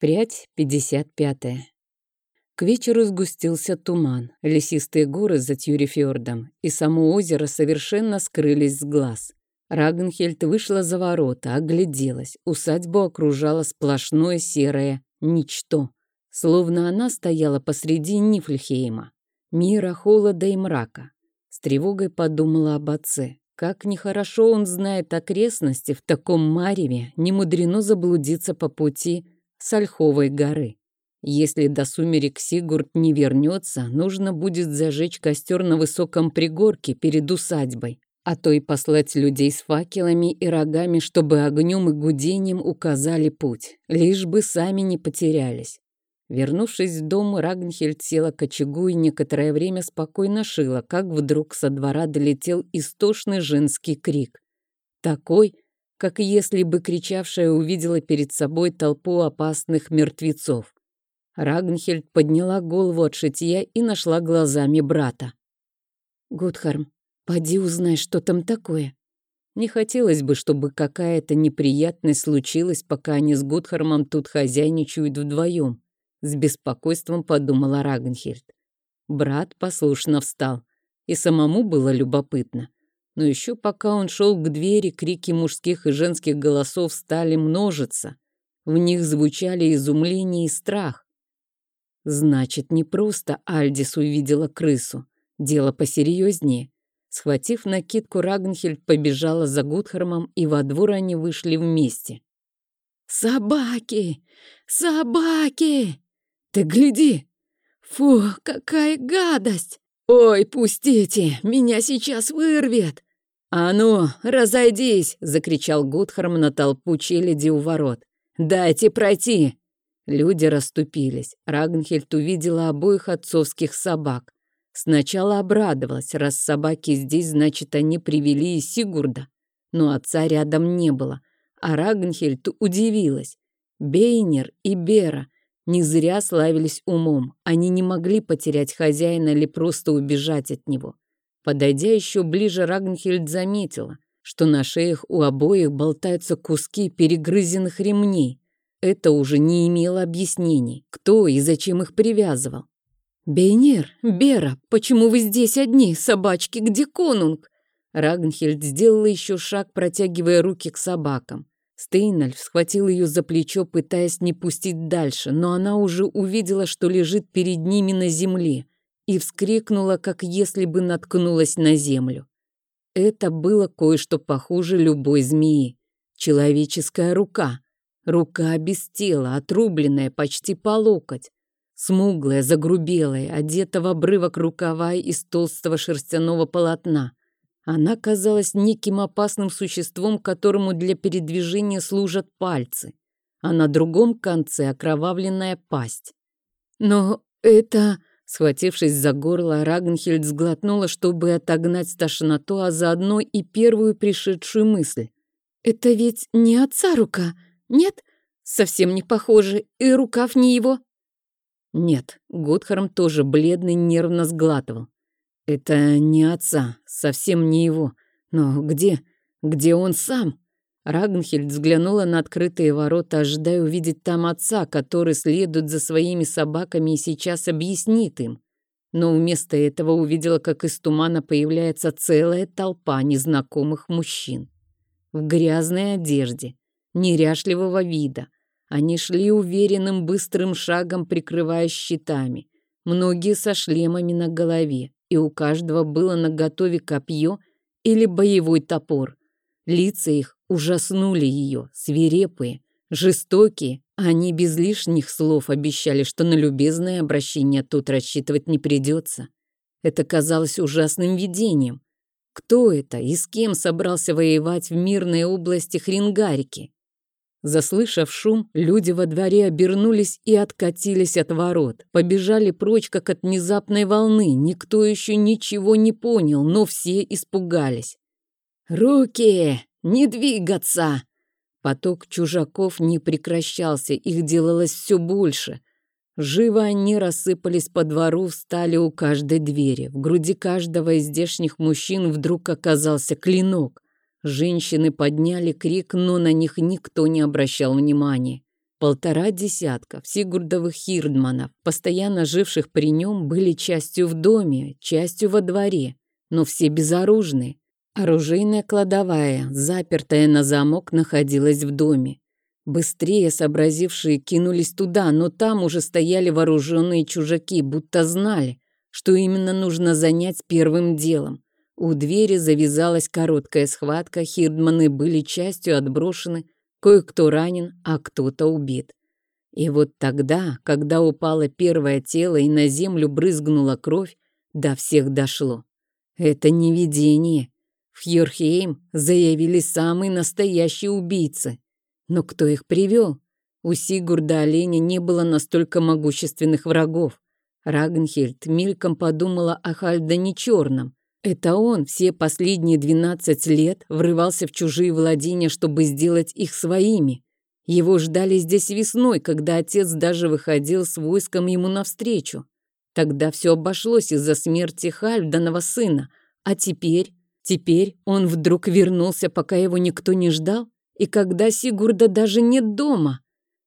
Прядь 55. К вечеру сгустился туман, лесистые горы за Тюрифьордом и само озеро совершенно скрылись с глаз. Рагнхельд вышла за ворота, огляделась. Усадьбу окружало сплошное серое ничто, словно она стояла посреди Нифльхейма, мира холода и мрака. С тревогой подумала об отце. Как нехорошо он знает окрестности в таком мареве, не мудрено заблудиться по пути с Ольховой горы. Если до сумерек Сигурд не вернется, нужно будет зажечь костер на высоком пригорке перед усадьбой, а то и послать людей с факелами и рогами, чтобы огнем и гудением указали путь, лишь бы сами не потерялись. Вернувшись в дом, Рагнхельд села к очагу и некоторое время спокойно шила, как вдруг со двора долетел истошный женский крик. Такой, как если бы кричавшая увидела перед собой толпу опасных мертвецов. Рагнхельд подняла голову от шитья и нашла глазами брата. «Гудхарм, поди узнай, что там такое». Не хотелось бы, чтобы какая-то неприятность случилась, пока они с Гудхармом тут хозяйничают вдвоем. С беспокойством подумала Рагнхельд. Брат послушно встал, и самому было любопытно но еще пока он шел к двери, крики мужских и женских голосов стали множиться. В них звучали изумление и страх. Значит, не просто Альдис увидела крысу. Дело посерьезнее. Схватив накидку, Рагнхельд побежала за Гудхармом, и во двор они вышли вместе. «Собаки! Собаки! Ты гляди! Фу, какая гадость! Ой, пустите, меня сейчас вырвет!» «А ну, разойдись!» — закричал Гудхарм на толпу челяди у ворот. «Дайте пройти!» Люди расступились. Рагнхельд увидела обоих отцовских собак. Сначала обрадовалась, раз собаки здесь, значит, они привели и Сигурда. Но отца рядом не было. А Рагнхельд удивилась. Бейнер и Бера не зря славились умом. Они не могли потерять хозяина или просто убежать от него. Подойдя еще ближе, Рагнхельд заметила, что на шеях у обоих болтаются куски перегрызенных ремней. Это уже не имело объяснений, кто и зачем их привязывал. «Бейнер, Бера, почему вы здесь одни? Собачки, где конунг?» Рагнхельд сделала еще шаг, протягивая руки к собакам. Стейнальф схватил ее за плечо, пытаясь не пустить дальше, но она уже увидела, что лежит перед ними на земле и вскрикнула, как если бы наткнулась на землю. Это было кое-что похуже любой змеи. Человеческая рука. Рука без тела, отрубленная почти по локоть. Смуглая, загрубелая, одета в обрывок рукава из толстого шерстяного полотна. Она казалась неким опасным существом, которому для передвижения служат пальцы, а на другом конце окровавленная пасть. «Но это...» Схватившись за горло, Рагнхельд сглотнула, чтобы отогнать тошноту, а заодно и первую пришедшую мысль. «Это ведь не отца рука, нет? Совсем не похоже, и рукав не его?» «Нет», — Гудхарм тоже бледный нервно сглатывал. «Это не отца, совсем не его. Но где? Где он сам?» Рагнхельд взглянула на открытые ворота, ожидая увидеть там отца, который следует за своими собаками и сейчас объяснит им. Но вместо этого увидела, как из тумана появляется целая толпа незнакомых мужчин. В грязной одежде, неряшливого вида. Они шли уверенным быстрым шагом, прикрываясь щитами. Многие со шлемами на голове, и у каждого было наготове копье или боевой топор. Лица их ужаснули ее, свирепые, жестокие. Они без лишних слов обещали, что на любезное обращение тут рассчитывать не придется. Это казалось ужасным видением. Кто это и с кем собрался воевать в мирной области Хрингарики? Заслышав шум, люди во дворе обернулись и откатились от ворот. Побежали прочь, как от внезапной волны. Никто еще ничего не понял, но все испугались. «Руки! Не двигаться!» Поток чужаков не прекращался, их делалось все больше. Живо они рассыпались по двору, встали у каждой двери. В груди каждого из здешних мужчин вдруг оказался клинок. Женщины подняли крик, но на них никто не обращал внимания. Полтора десятка Сигурдовых хирдманов, постоянно живших при нем, были частью в доме, частью во дворе, но все безоружные. Оружейная кладовая, запертая на замок, находилась в доме. Быстрее сообразившие кинулись туда, но там уже стояли вооруженные чужаки, будто знали, что именно нужно занять первым делом. У двери завязалась короткая схватка, хирдманы были частью отброшены, Кое-кто ранен, а кто-то убит. И вот тогда, когда упало первое тело и на землю брызгнула кровь, до всех дошло. Это не видение. В Хьорхейм заявили самые настоящие убийцы. Но кто их привел? У Сигурда Оленя не было настолько могущественных врагов. Рагнхельд мельком подумала о Хальдане Черном, это он все последние 12 лет врывался в чужие владения, чтобы сделать их своими. Его ждали здесь весной, когда отец даже выходил с войском ему навстречу. Тогда все обошлось из-за смерти Хальфданова сына. А теперь, теперь он вдруг вернулся, пока его никто не ждал, и когда Сигурда даже нет дома.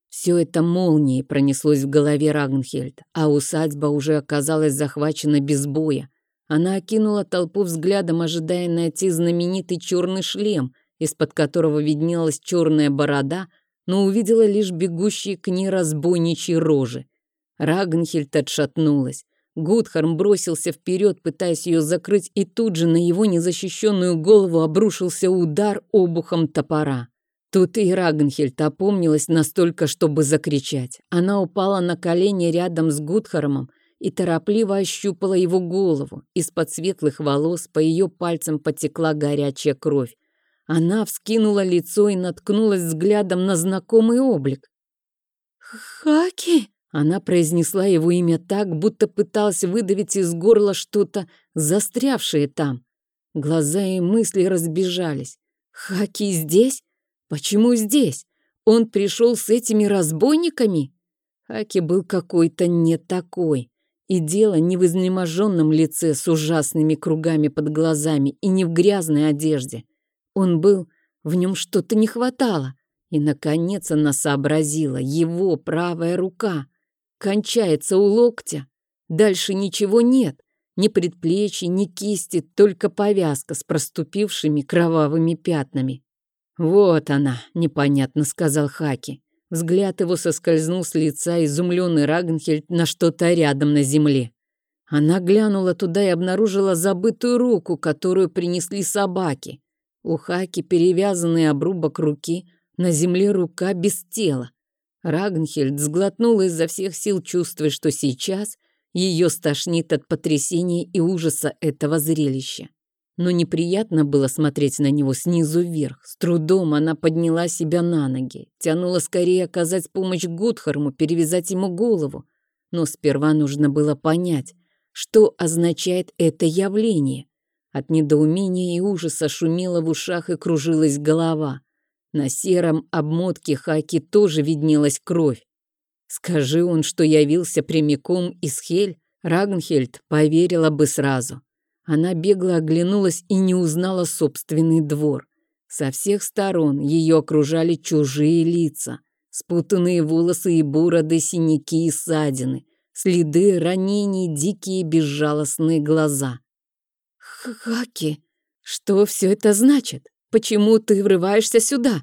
Все это молнией пронеслось в голове Рагнхельд, а усадьба уже оказалась захвачена без боя. Она окинула толпу взглядом, ожидая найти знаменитый черный шлем, из-под которого виднелась черная борода, но увидела лишь бегущие к ней разбойничьи рожи. Рагнхельд отшатнулась. Гудхарм бросился вперед, пытаясь ее закрыть, и тут же на его незащищенную голову обрушился удар обухом топора. Тут и Рагнхельд опомнилась настолько, чтобы закричать. Она упала на колени рядом с Гудхармом, и торопливо ощупала его голову. Из-под светлых волос по ее пальцам потекла горячая кровь. Она вскинула лицо и наткнулась взглядом на знакомый облик. «Хаки!» Она произнесла его имя так, будто пыталась выдавить из горла что-то, застрявшее там. Глаза и мысли разбежались. «Хаки здесь? Почему здесь? Он пришел с этими разбойниками?» Хаки был какой-то не такой. И дело не в изнеможенном лице с ужасными кругами под глазами и не в грязной одежде. Он был, в нем что-то не хватало. И, наконец, она сообразила, его правая рука кончается у локтя. Дальше ничего нет, ни предплечий, ни кисти, только повязка с проступившими кровавыми пятнами. «Вот она», — непонятно сказал Хаки. Взгляд его соскользнул с лица изумленный Рагнхельд на что-то рядом на земле. Она глянула туда и обнаружила забытую руку, которую принесли собаки. У Хаки перевязанный обрубок руки, на земле рука без тела. Рагнхельд сглотнула изо всех сил, чувствуя, что сейчас ее стошнит от потрясения и ужаса этого зрелища но неприятно было смотреть на него снизу вверх. С трудом она подняла себя на ноги, тянула скорее оказать помощь Гудхарму, перевязать ему голову. Но сперва нужно было понять, что означает это явление. От недоумения и ужаса шумела в ушах и кружилась голова. На сером обмотке Хаки тоже виднелась кровь. Скажи он, что явился прямиком из Хель, Рагнхельд поверила бы сразу. Она бегло оглянулась и не узнала собственный двор. Со всех сторон ее окружали чужие лица. Спутанные волосы и бороды, синяки и ссадины. Следы ранений, дикие безжалостные глаза. «Хаки, что все это значит? Почему ты врываешься сюда?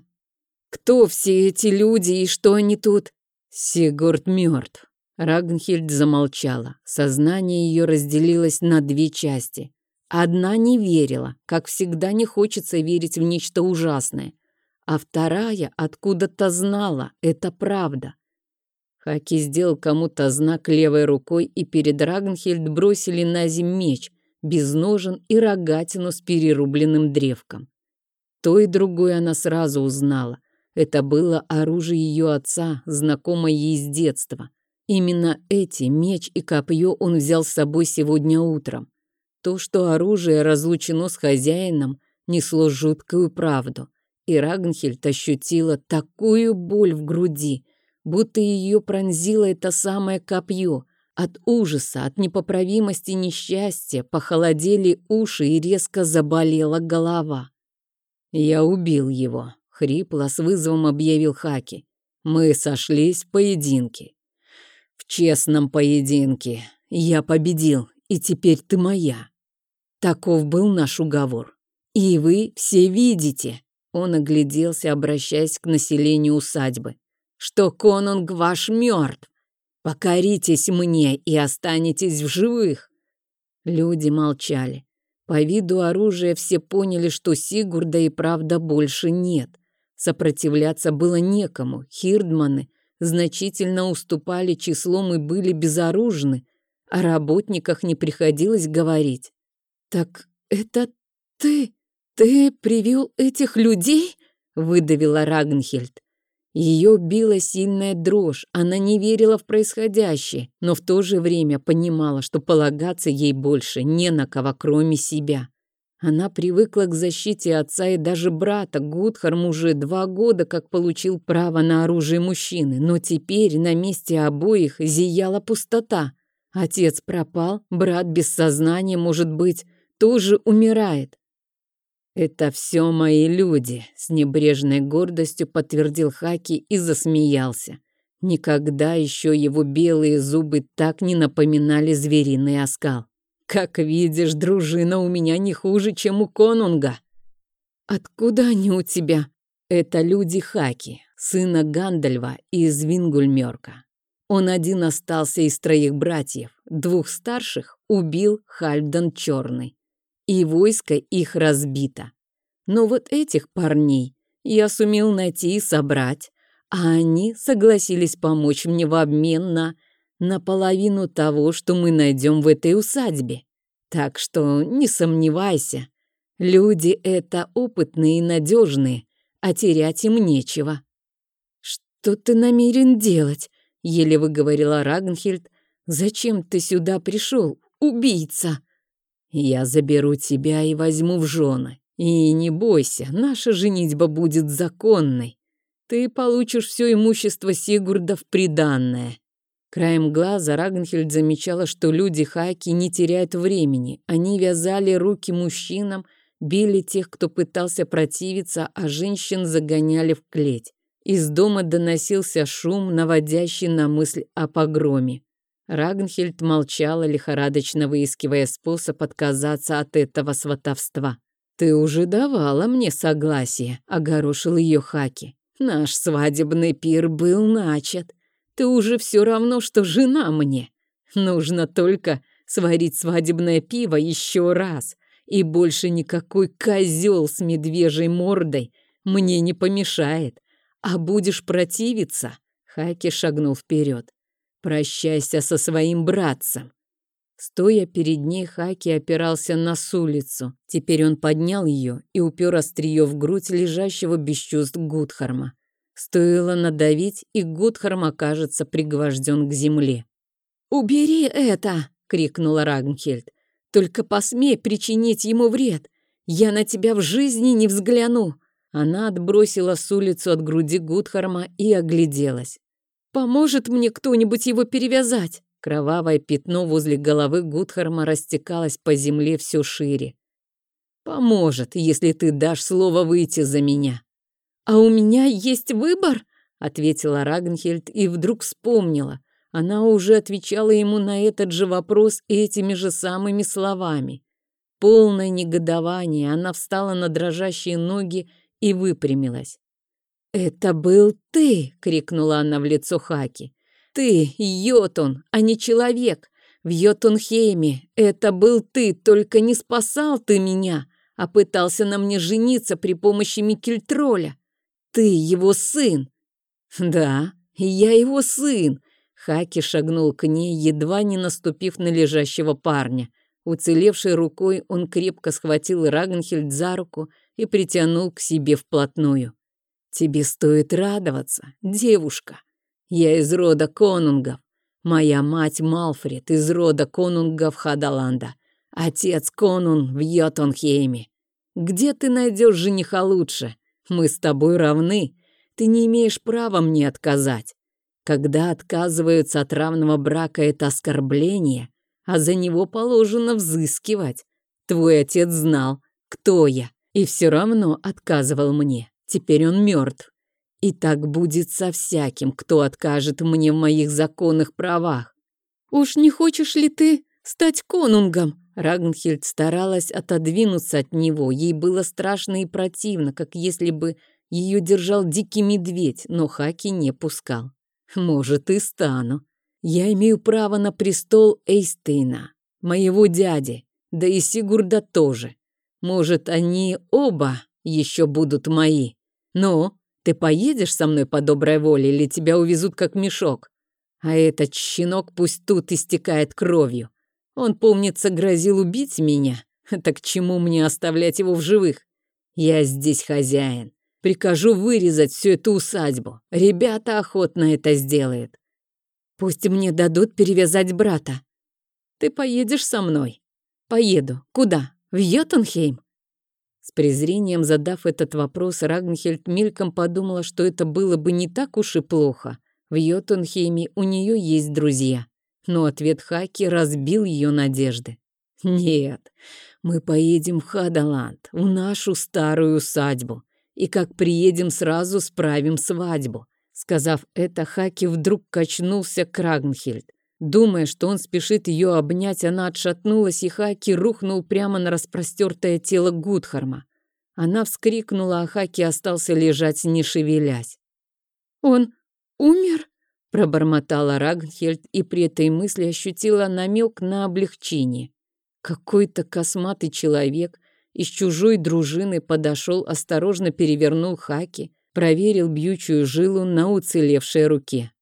Кто все эти люди и что они тут?» «Сигурд мертв», Рагнхильд замолчала. Сознание ее разделилось на две части. Одна не верила, как всегда не хочется верить в нечто ужасное. А вторая откуда-то знала, это правда. Хаки сделал кому-то знак левой рукой, и перед Рагнхильд бросили на земь меч, без ножен и рогатину с перерубленным древком. То и другое она сразу узнала. Это было оружие ее отца, знакомое ей с детства. Именно эти, меч и копье, он взял с собой сегодня утром. То, что оружие разлучено с хозяином, несло жуткую правду. И Рагнхельд ощутила такую боль в груди, будто ее пронзило это самое копье. От ужаса, от непоправимости несчастья похолодели уши и резко заболела голова. «Я убил его», — хрипло с вызовом объявил Хаки. Мы сошлись в поединке. В честном поединке. Я победил, и теперь ты моя. Таков был наш уговор. И вы все видите. Он огляделся, обращаясь к населению усадьбы. Что конунг ваш мертв. Покоритесь мне и останетесь в живых. Люди молчали. По виду оружия все поняли, что Сигурда и правда больше нет. Сопротивляться было некому. Хирдманы значительно уступали числом и были безоружны. О работниках не приходилось говорить. «Так это ты? Ты привел этих людей?» — выдавила Рагнхельд. Ее била сильная дрожь, она не верила в происходящее, но в то же время понимала, что полагаться ей больше не на кого, кроме себя. Она привыкла к защите отца и даже брата. Гудхарм уже два года как получил право на оружие мужчины, но теперь на месте обоих зияла пустота. Отец пропал, брат без сознания, может быть, тоже умирает. «Это все мои люди», — с небрежной гордостью подтвердил Хаки и засмеялся. Никогда еще его белые зубы так не напоминали звериный оскал. «Как видишь, дружина у меня не хуже, чем у конунга». «Откуда они у тебя?» «Это люди Хаки, сына Гандальва из Вингульмёрка. Он один остался из троих братьев, двух старших убил Хальфдан Черный и войско их разбито. Но вот этих парней я сумел найти и собрать, а они согласились помочь мне в обмен на наполовину того, что мы найдем в этой усадьбе. Так что не сомневайся, люди это опытные и надежные, а терять им нечего. «Что ты намерен делать?» — еле выговорила Рагнхельд. «Зачем ты сюда пришел, убийца?» Я заберу тебя и возьму в жены. И не бойся, наша женитьба будет законной. Ты получишь все имущество Сигурда в приданное. Краем глаза Рагнхельд замечала, что люди Хаки не теряют времени. Они вязали руки мужчинам, били тех, кто пытался противиться, а женщин загоняли в клеть. Из дома доносился шум, наводящий на мысль о погроме. Рагнхельд молчала, лихорадочно выискивая способ отказаться от этого сватовства. «Ты уже давала мне согласие», — огорошил ее Хаки. «Наш свадебный пир был начат. Ты уже все равно, что жена мне. Нужно только сварить свадебное пиво еще раз, и больше никакой козел с медвежьей мордой мне не помешает. А будешь противиться?» Хаки шагнул вперед. Прощайся со своим братцем. Стоя перед ней, Хаки опирался на сулицу. Теперь он поднял ее и упер острие в грудь лежащего без чувств Гудхарма. Стоило надавить, и Гудхарм окажется пригвожден к земле. «Убери это!» — крикнула Рагнхельд. «Только посмей причинить ему вред! Я на тебя в жизни не взгляну!» Она отбросила с улицу от груди Гудхарма и огляделась. Поможет мне кто-нибудь его перевязать?» Кровавое пятно возле головы Гудхарма растекалось по земле все шире. «Поможет, если ты дашь слово выйти за меня». «А у меня есть выбор?» — ответила Рагнхельд и вдруг вспомнила. Она уже отвечала ему на этот же вопрос этими же самыми словами. Полное негодование, она встала на дрожащие ноги и выпрямилась. «Это был ты!» — крикнула она в лицо Хаки. «Ты, Йотун, а не человек! В Йотунхейме это был ты, только не спасал ты меня, а пытался на мне жениться при помощи Микельтроля. Ты его сын!» «Да, я его сын!» Хаки шагнул к ней, едва не наступив на лежащего парня. Уцелевшей рукой он крепко схватил Рагнхельд за руку и притянул к себе вплотную. Тебе стоит радоваться, девушка. Я из рода конунгов. Моя мать Малфред из рода конунгов Хадаланда. Отец конун в Йотунхейме. Где ты найдешь жениха лучше? Мы с тобой равны. Ты не имеешь права мне отказать. Когда отказываются от равного брака, это оскорбление, а за него положено взыскивать. Твой отец знал, кто я, и все равно отказывал мне. Теперь он мертв. И так будет со всяким, кто откажет мне в моих законных правах. Уж не хочешь ли ты стать конунгом? Рагнхельд старалась отодвинуться от него. Ей было страшно и противно, как если бы ее держал дикий медведь, но Хаки не пускал. Может, и стану. Я имею право на престол Эйстейна, моего дяди, да и Сигурда тоже. Может, они оба еще будут мои. Но ты поедешь со мной по доброй воле или тебя увезут как мешок? А этот щенок пусть тут истекает кровью. Он, помнится, грозил убить меня. Так чему мне оставлять его в живых? Я здесь хозяин. Прикажу вырезать всю эту усадьбу. Ребята охотно это сделают. Пусть мне дадут перевязать брата. Ты поедешь со мной? Поеду. Куда? В Йотунхейм? С презрением задав этот вопрос, Рагнхельд мельком подумала, что это было бы не так уж и плохо. В Йотунхейме у нее есть друзья. Но ответ Хаки разбил ее надежды. «Нет, мы поедем в Хадаланд, в нашу старую усадьбу, и как приедем, сразу справим свадьбу. Сказав это, Хаки вдруг качнулся к Рагнхельд. Думая, что он спешит ее обнять, она отшатнулась, и Хаки рухнул прямо на распростертое тело Гудхарма. Она вскрикнула, а Хаки остался лежать, не шевелясь. «Он умер?» – пробормотала Рагнхельд, и при этой мысли ощутила намек на облегчение. Какой-то косматый человек из чужой дружины подошел, осторожно перевернул Хаки – проверил бьючую жилу на уцелевшей руке.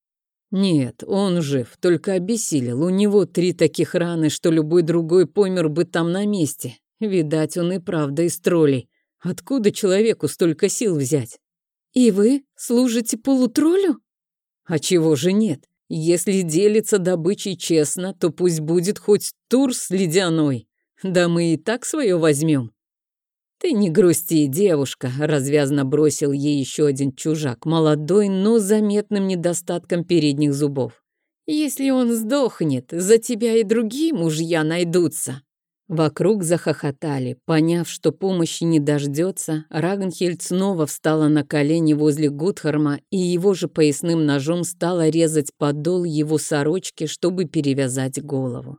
Нет, он жив, только обессилел. У него три таких раны, что любой другой помер бы там на месте. Видать, он и правда из троллей. Откуда человеку столько сил взять? И вы служите полутроллю? А чего же нет? Если делится добычей честно, то пусть будет хоть турс ледяной. Да мы и так свое возьмем. «Ты не грусти, девушка», — развязно бросил ей еще один чужак, молодой, но заметным недостатком передних зубов. «Если он сдохнет, за тебя и другие мужья найдутся». Вокруг захохотали. Поняв, что помощи не дождется, Рагнхельд снова встала на колени возле Гудхарма и его же поясным ножом стала резать подол его сорочки, чтобы перевязать голову.